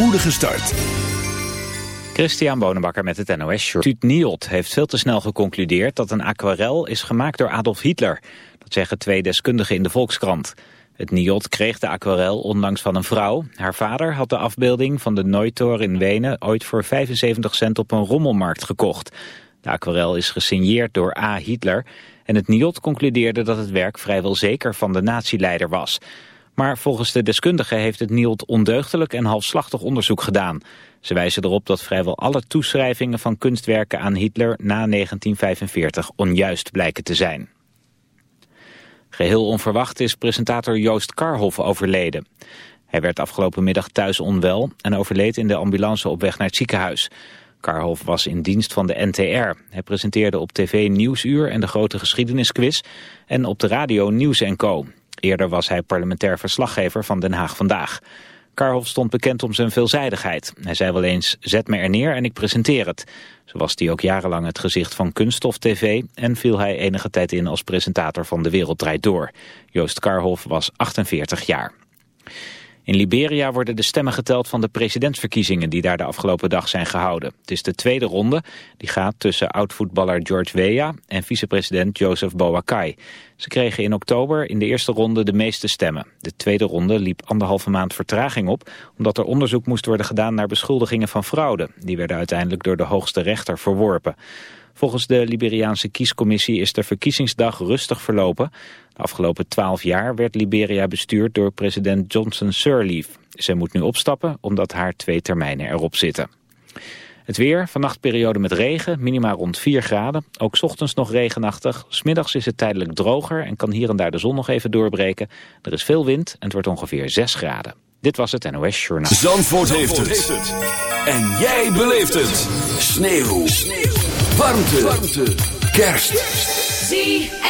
spoedige start. Christian Bonenbakker met het NOS Short. Tuut Niot heeft veel te snel geconcludeerd dat een aquarel is gemaakt door Adolf Hitler. Dat zeggen twee deskundigen in de Volkskrant. Het Niot kreeg de aquarel onlangs van een vrouw. Haar vader had de afbeelding van de Neutor in Wenen ooit voor 75 cent op een rommelmarkt gekocht. De aquarel is gesigneerd door A. Hitler en het Niot concludeerde dat het werk vrijwel zeker van de natieleider was. Maar volgens de deskundigen heeft het NIOD ondeugdelijk en halfslachtig onderzoek gedaan. Ze wijzen erop dat vrijwel alle toeschrijvingen van kunstwerken aan Hitler na 1945 onjuist blijken te zijn. Geheel onverwacht is presentator Joost Karhoff overleden. Hij werd afgelopen middag thuis onwel en overleed in de ambulance op weg naar het ziekenhuis. Karhoff was in dienst van de NTR. Hij presenteerde op tv Nieuwsuur en de grote geschiedenisquiz en op de radio Nieuws Co. Eerder was hij parlementair verslaggever van Den Haag Vandaag. Karhoff stond bekend om zijn veelzijdigheid. Hij zei wel eens, zet me er neer en ik presenteer het. Zo was hij ook jarenlang het gezicht van Kunststof TV... en viel hij enige tijd in als presentator van De Wereld Draait Door. Joost Karhoff was 48 jaar. In Liberia worden de stemmen geteld van de presidentsverkiezingen die daar de afgelopen dag zijn gehouden. Het is de tweede ronde, die gaat tussen oud-voetballer George Weah en vicepresident Joseph Boakai. Ze kregen in oktober in de eerste ronde de meeste stemmen. De tweede ronde liep anderhalve maand vertraging op, omdat er onderzoek moest worden gedaan naar beschuldigingen van fraude. Die werden uiteindelijk door de hoogste rechter verworpen. Volgens de Liberiaanse kiescommissie is de verkiezingsdag rustig verlopen. Afgelopen twaalf jaar werd Liberia bestuurd door president Johnson Sirleaf. Zij moet nu opstappen omdat haar twee termijnen erop zitten. Het weer, vannacht periode met regen, minima rond 4 graden. Ook ochtends nog regenachtig. Smiddags is het tijdelijk droger en kan hier en daar de zon nog even doorbreken. Er is veel wind en het wordt ongeveer 6 graden. Dit was het NOS Journaal. Zandvoort, heeft, het. En jij beleeft het. Sneeuw. Sneeuw. Warmte. Warmte. Kerst. ZFM.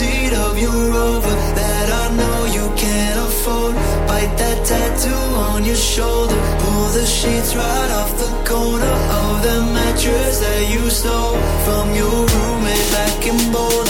backseat of your Rover that I know you can't afford. Bite that tattoo on your shoulder. Pull the sheets right off the corner of the mattress that you stole from your roommate back in Boulder.